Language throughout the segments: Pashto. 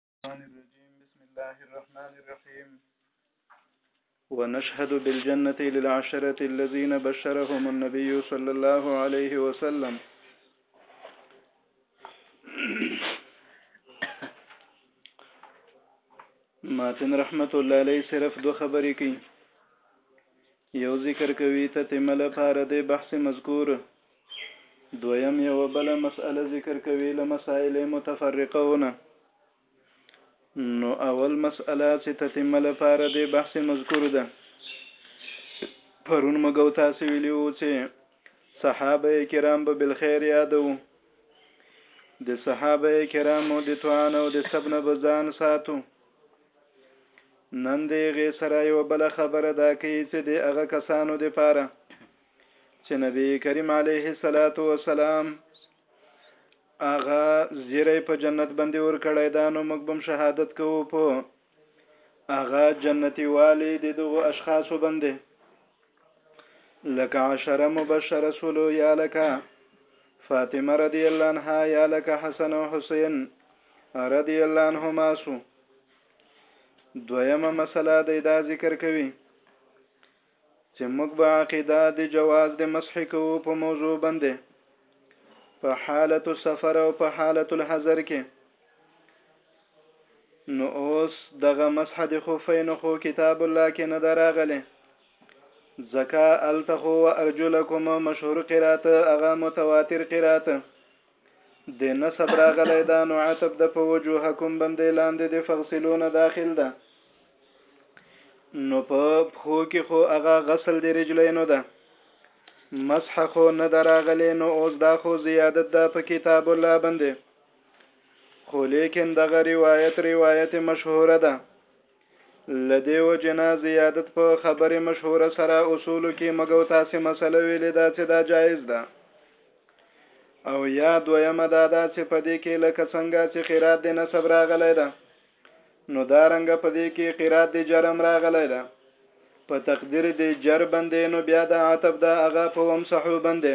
الشيطان الرجيم بسم الله الرحمن الرحيم ونشهد بالجنة للعشرة الذين بشرهم النبي صلى الله عليه وسلم ماتن رحمت الله علیه صرف دو خبرې کوي یو ذکر کوي تتمه لپاره د بحث مذکور دویم یو بل مسئله ذکر کوي له مسائل متفرقو نه نو اول مسئله چې تتمه لپاره د بحث مذکور ده پرون مګو تاسو ویلو چې صحابه کرام به بالخير یادو د صحابه کرامو د توان او د سبنه بزان ساتو نن د هغې سره یو بل خبره دا کوي چې د هغه کسانو د پاره چې نبی کریم علیه الصلاۃ والسلام هغه زیری په جنت باندې ور کړی دا نو موږ بم شهادت کوو په هغه جنتی والی د دغو اشخاصو باندې لکه عشره مبشره سولو یا لکه فاطمه رضی الله عنها یا لکه حسن او حسین رضی الله عنهما سو دویمه مسله د دا ذکر کوي چې موږ به عقیده د جواز د مسح کوو په موضوع باندې په حالت السفر او په حالت الحذر کې نو اوس دغه مسح د خفین خو کتاب الله کې نه دراغله ځکه الته خو وارجلکم مشهور قرات هغه متواتر قرات د نسب راغلی دا نو عتب د په وجوهکم باندې لاندې د فغسلون داخل ده نو په پخو کې خو هغه غسل د رجلینو ده مسح خو نه دراغلی نو اوس دا خو زیادت ده په کتاب الله باندې خو لیکن دغه روایت روایت مشهوره ده لدی و جنا زیادت په خبره مشهوره سره اصول کې مګو تاسو مسله ویلې دا چې دا جایز ده او یا دویمه دا ده چې په دې کې لکه څنګه چې قرات د نسب راغلی ده نو دا رنګ په دې کې قرات د جرم راغلی ده په تقدیر د جر باندې نو بیا د عتب دا هغه په ومسحو باندې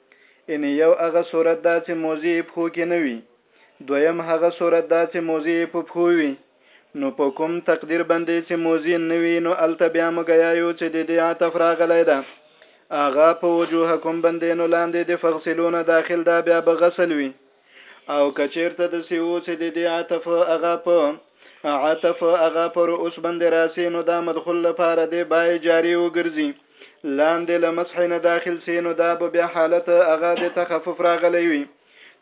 ېنې یو هغه صورت ده چې موضع یې پښو کې نه وي، دویم هغه صورت ده چې موضع یې په پښو وي، نو په کوم تقدیر باندې چې موضع نه وي نو هلته بیا موږیایو چې ددې عطف راغلی ده هغه په وجوهکم باندې نو لاندې د فغسلو نه داخل ده بیا به غسل وي. او که چیرته د سی او چې د دې عطف هغه په عطف هغه پر اوس باندې راسي نو دا مدخول لپاره دی بای جاری وګرځي لاندې لمسح نه داخل سي نو دا به بیا حالت هغه د تخفف راغلی وي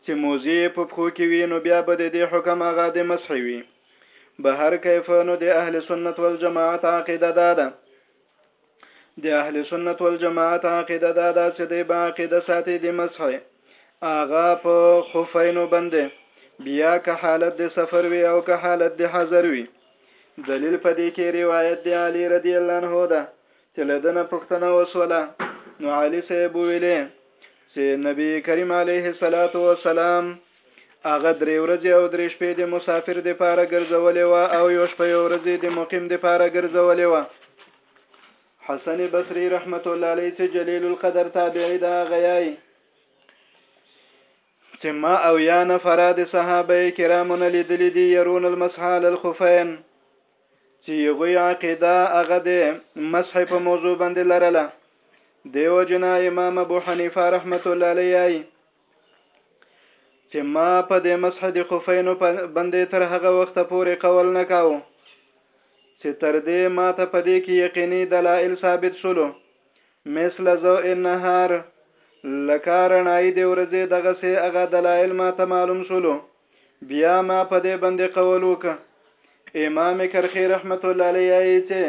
چې موزي په پخو کې وي نو بیا به د دې حکم هغه د مسح وي به هر کیف نو د اهل سنت والجماعت عقیده دا ده د اهل سنت والجماعت عقیده دا ده چې د با عقیده ساتي د مسح اغا په خفینو باندې بیا که حالت د سفر وي او که حالت د حاضر وي دلیل په دې کې روایت دی علی رضی الله عنه ده چې لدنه پښتنه وسوله نو علی صاحب ویلې چې نبی کریم علیه الصلاۃ والسلام هغه درې ورځې او درې شپې د مسافر د پاره ګرځولې و او یو شپه یو ورځې د مقیم د پاره ګرځولې و حسن بصری رحمت الله علیه چې جلیل القدر تابعی دا غیای چې ما او یا نفره د صحابه کرامو نه لیدلې دي يرون المسح على الخفين چې یوه عقیده هغه د مسح په موضوع باندې لرله دیو جنا امام ابو حنیفه رحمت الله علیه چې ما په دې مسح د خفینو باندې تر هغه وخت پورې قول نه کاوه چې تر دې ما ته په دې کې یقیني دلایل ثابت شولو مثل زو النهار لکه رڼای د ورځې دغه سه هغه دلایل ما ته معلوم شولو بیا ما په دې باندې قول وک امام کرخی رحمت الله علیه چې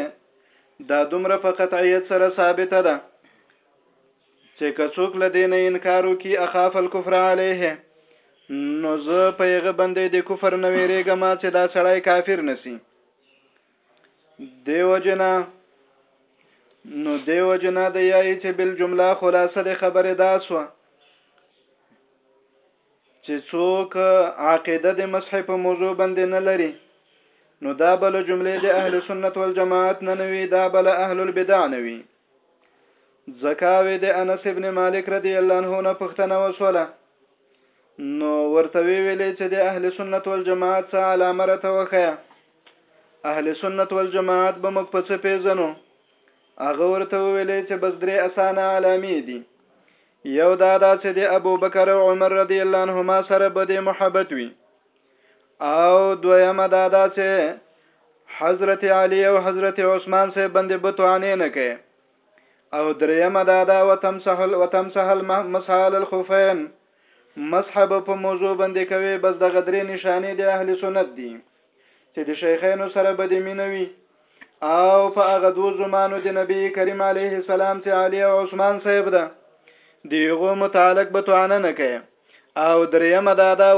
دا دومره په قطعیت سره ثابته ده چې که څوک له دې نه انکار وکړي اخاف الکفر علیه نو زه په هغه باندې د کفر نه ویریږم چې دا سړی کافر نسی دیو جنا نو دیو جنا د یای چې بل جمله خلاصه د خبره دا سو چې څوک عقیده د مسح په موضوع باندې نه لري نو دا بل جمله د اهل سنت والجماعت نه نوي دا بل اهل البدع نوي ځکاوې د انس ابن مالک رضی الله عنه نه پښتنه وسوله نو ورته ویلې چې د اهل سنت والجماعت څخه علامه را توخیا اهل سنت والجماعت به موږ په څه پیژنو هغه ورته ویلې چې بس درې اسانه علامې دي یو دا دا چې د ابو بکر او عمر رضی الله عنهما سره به د محبت وي او دویمه دا ده چې حضرت علی او حضرت عثمان سه بندې بتوانې نه کوي او دریمه دا ده وتمسح وتمسح المسح على الخفين مسح په موضوع باندې کوي بس د غدرې نشانه دي اهل سنت دي چې د شیخینو سره به د مینوي او په هغه دوه زمانو د نبی کریم علیه السلام چې علی او عثمان صاحب ده دیغه متعلق به توانه نه کوي او دریم دا دا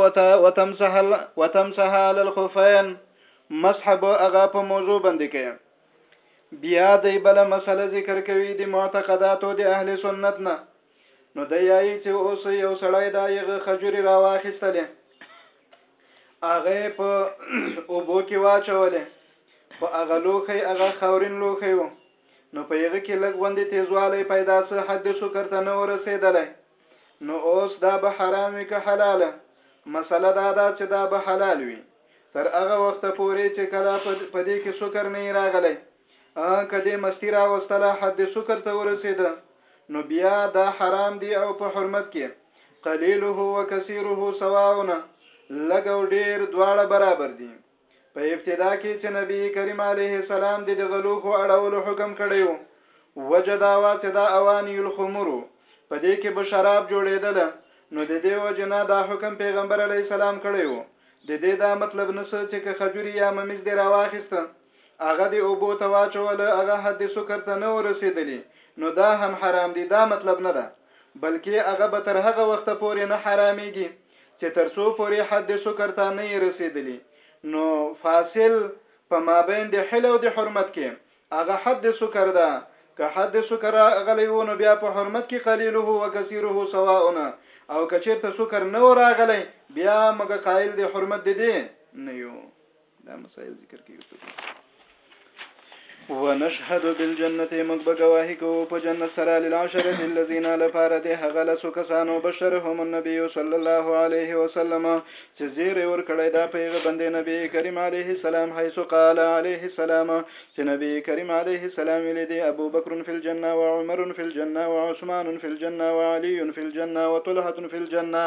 وتمسح وتمسح علی الخفین مسح به هغه په موضوع باندې کوي بیا دی بل مسله ذکر کوي د معتقداتو د اهل سنت نه نو د یایي چې اوس یو سړی دا یغه خجوري را واخیستلې هغه په اوبو کې واچولې په هغه لوخي هغه خورین لوخي وو نو په یغه کې لګ غوندې تیزواله پیدا سه حد شکر ته نه ورسېدلې نو اوس دا به حرام وي که حلال؟ مسله دا ده چې دا به حلال وي تر هغه وخته پورې چې کله په دې کې سکر نه راغلی که دې مستی راوستله حد سکر ته ورسېده نو بیا دا حرام دی او په حرمت کې قلیله و کثیره سواونه لګ او ډیر دواړه برابر دي په ابتدا کې چې نبی کریم علیه السلام د دغه لوښو اړولو حکم کړی و وجه دا وه چې دا اوانی الخمرو په دې کې به شراب جوړېدل نو د دې وجه نه دا حکم پیغمبر علیه السلام کړی و د دې دا مطلب نسو چې که خجوري یا ممیز دې راواخیست هغه د اوبو ته واچول هغه حد سکر ته نه ورسېدلی نو دا هم حرام دی دا مطلب نه ده بلکې هغه به تر هغه وخت پورې نه حرامېږي چې تر څو پورې حد شکر ته نه یې رسېدلي نو فاصل په مابین د حل او د حرمت کې هغه حد شکر ده که حد شکر راغلی و نو بیا په حرمت کې قلیله و کثیره سواء او که چېرته شکر نه و راغلی بیا موږ قائل د حرمت د دې نه یو دا مسائل ذکر کیږي ونشهد بالجنه موږ به گواهی کوو په جنت سره للعشره الذين لپاره د هغه لسو کسانو بشرهم النبي صلی الله علیه وسلم چې زیر ور کړی دا پیغمبر نبی کریم علیه السلام حيث قال علیه السلام چې نبی کریم علیه السلام ویل دی ابو بکر فی الجنه وعمر فی الجنه وعثمان فی الجنه وعلي فی الجنه وطلحه فی الجنه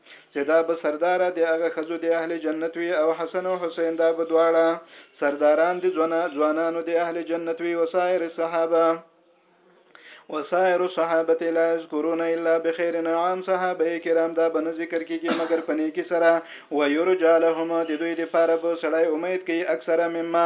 چې دا به سردار د هغه خزو د اهل جنت وي او حسن او حسین دا به دواړه سرداران د ځوانانو د اهل جنت وي وسائر صحابه وسائر صحابه لا يذكرون الا بخير عام صحابه کرام دا بن ذکر کیږي مگر پني کی سره ويرجا لهم د دوی لپاره به سړی امید کوي اکثره مما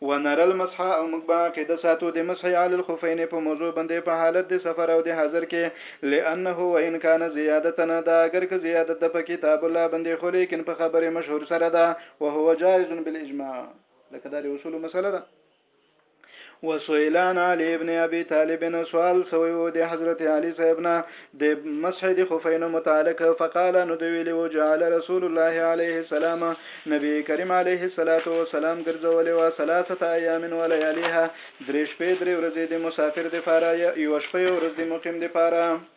ونرى المسح او موږ به عقیده ساتو د مسح علی الخفین په موضوع باندې په حالت د سفر او د حاضر کې لانه وان کان زیادتنا دا اگر که زیادت د په کتاب الله باندې خو لیکن په خبره مشهور سره ده وهو جائز بالاجماع لکه دا د اصول مسله ده وسئیل عن علی ابن ابی طالب نه سوال سوی وو د حضرت علی صاحب نه د مسح د خفین متعلق فقال نو دوی له جعل رسول الله علیه السلام نبی کریم علیه الصلاۃ والسلام ګرځولې وا ثلاثه ایام و لیالیها درې شپې درې ورځې د مسافر د فاره یو شپه یو ورځ د مقیم د فاره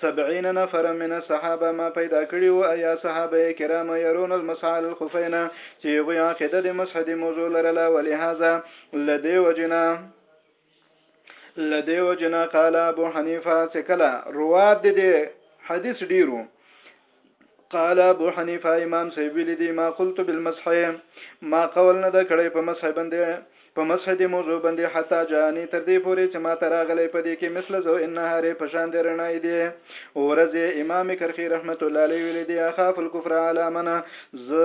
سبعین نفر من الصحابه ما پیدا کړي وو ایا صحابه کرام يرون المسح على الخفين چې هغوی عقیده د مسح د موضوع لرله ولهذا لدی وجنا لدی وجنا قال ابو حنیفه چې کله روات دي حدیث ډیرو قال ابو حنیفه امام صاحب ویل دی ما قلت بالمسح ما قول نه د کړي په مسح باندې په مسح دې موضوع باندې حتا جاني تر دې پورې چې ما ته راغلې په دې کې مثله زو ان نهاره په شان دې رڼای دي ورځې امام کرخي رحمت الله علیه ویل دي اخاف الكفر علی من ز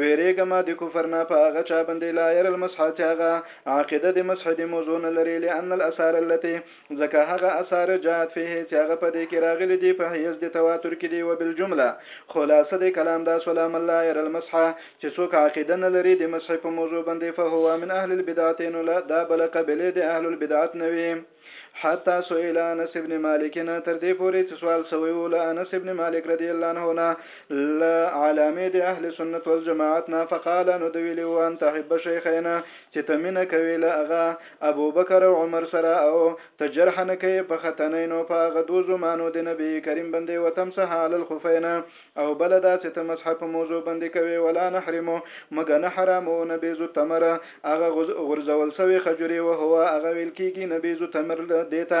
ویریګم د کفر نه په هغه چا باندې لا ير المسح چې هغه عقیده د مسح دې موضوع نه لري لئن الاثار التي ځکه هغه اثار جاءت فيه چې هغه په دې کې راغلي دي په حیث د تواتر کې دي وبالجمله خلاصه د کلام دا سوله من لا يرى المسح چې څوک عقیده نه لري د مسح په موضوع باندې فهو من اهل البدعت نو لا دا بل قبیله د اهل البدعت نه وي حتی سئل انس ابن مالک نه تر دې پورې چې سوال سوی و له انس ابن مالک رضی الله عنه نه لا علامه د اهل سنت والجماعت نه فقال نو دویلی وان تحب شیخینا چې تمنه کوي لا اغا ابوبکر او عمر سره او ته جرح نه کئ په ختنۍ نو په هغه دو زمانو د نبي کریم بندې وتمسح علی الخفین او بله دا چې ته مسح په موزو بندې کوې ولا نحرمو موږ نه حراموو نبیذ التمر هغه غورځول سوې خجورې وهو هغه ویل کیږي نبیذ تمر دې ته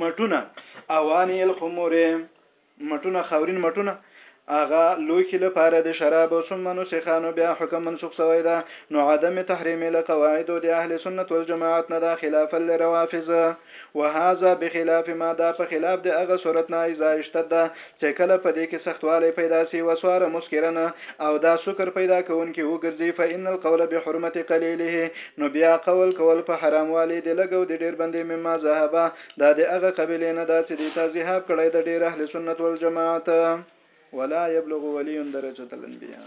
مټونه اواني الخمور مټونه خاورین مټونه اغا لوخي لپاره د شراب ثم نسخانو بیا حکم منسوخ شوی دا نو عدم تحریم له قواعد د اهل سنت والجماعت نه دا خلاف لروافض وهذا بخلاف ما دا په خلاف د اغه صورت نه اذا اشتد چې کله په دې کې سختوالی پیدا سي وصار مسکرا او دا سکر پیدا کوونکي وګرځي فان القول بحرمت قلیله نو بیا قول کول په حراموالي د لږ او د ډېر بندې مما ذهب دا د هغه قبیلې نه ده چې دې تا ذهاب کړی د ډېر اهل سنت والجماعت ولا يبلغ ولي درجة الانبياء